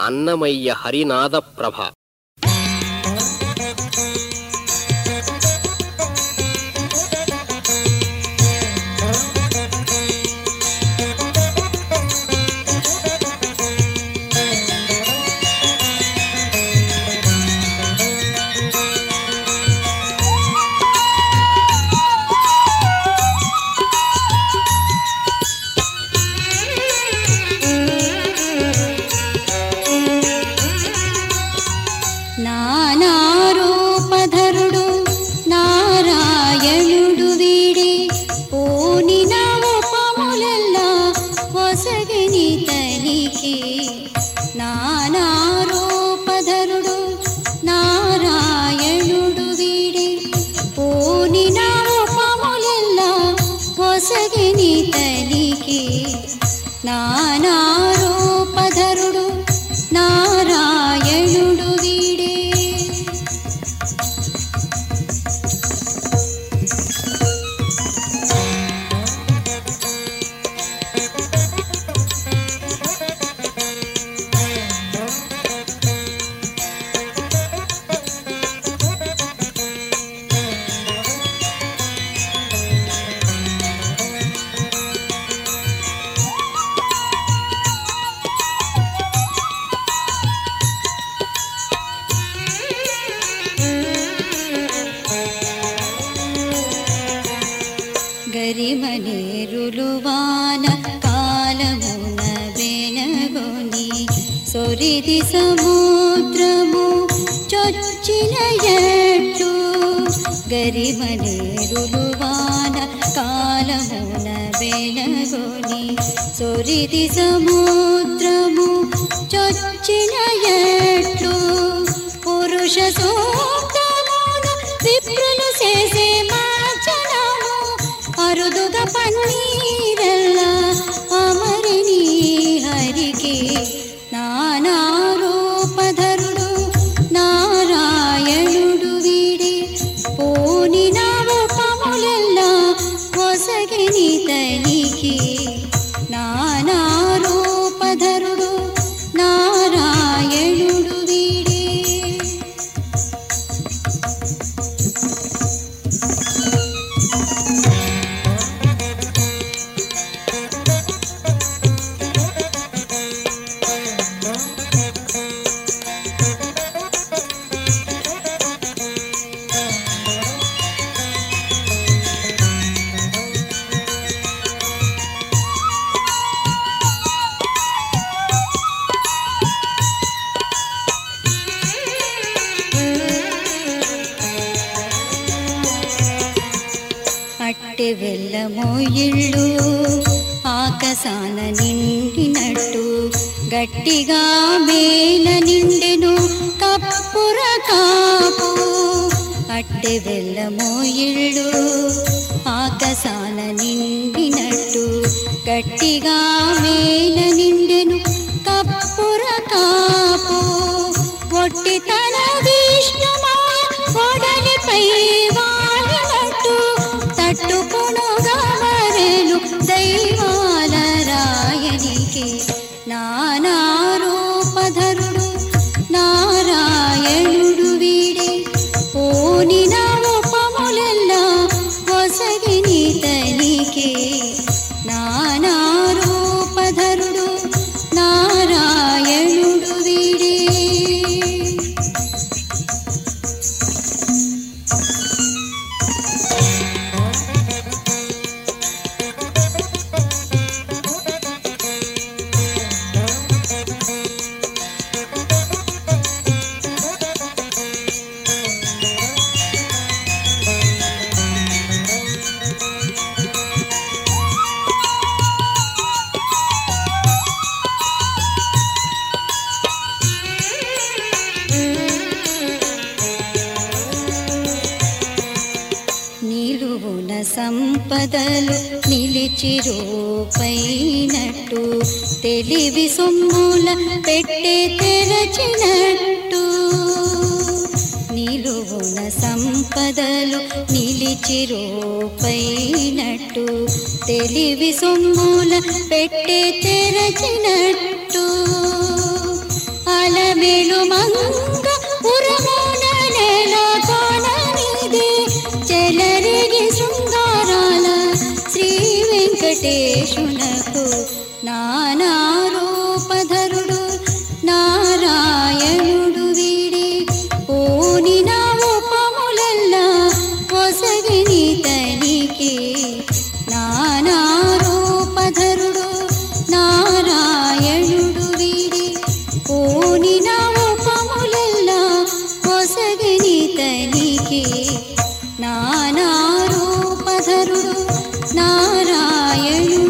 అన్నమయ్య హరినాద ప్రభ. నానారూపధరుడు నారాయణుడు వీడి. పూనిన ఉపములెల్లా వసగిని తనికి నానారూపధరుడు నారాయణుడు వీడి. పూనిన ఉపములెల్లా వసగిని తనికి నానా गरिमने रु कालभवनेन गोनीरिसमुद्रमो चित्रो गरिमने रुलुवा कालभवनेन गोनीरिसमुद्रमोचिया అట్టె వెళ్ళమో ఇళ్ళు ఆకసాన నిండినట్టు గట్టిగా మేల నిండెను కప్పుర కాపు. అట్టె వెళ్ళమో ఇళ్ళు ఆకసాన నిండినట్టు గట్టిగా మేల నిండెను కప్పుర కాపు. ఒట్టి తన শুনি సంపదలు నిలిచి రూపైనట్టు తెలివి సొమ్ముల పెట్టే తెరచినట్టు. నిలువున సంపదలు నిలిచి రూపైనట్టు తెలివి సొమ్ముల పెట్టే తెరచినట్టు. అలమేలు మంగ పురమున నెల కాణనిదే నానారూపధరుడు నారాయణుడు వీడి. పోనిన ఉపములెల్లా పొసగిని తనికి. నానారూపధరుడు నారాయణుడు వీడి. పోనిన ఉపములెల్లా పొసగిని తనికి. నానారూపధరుడు నారాయణుడు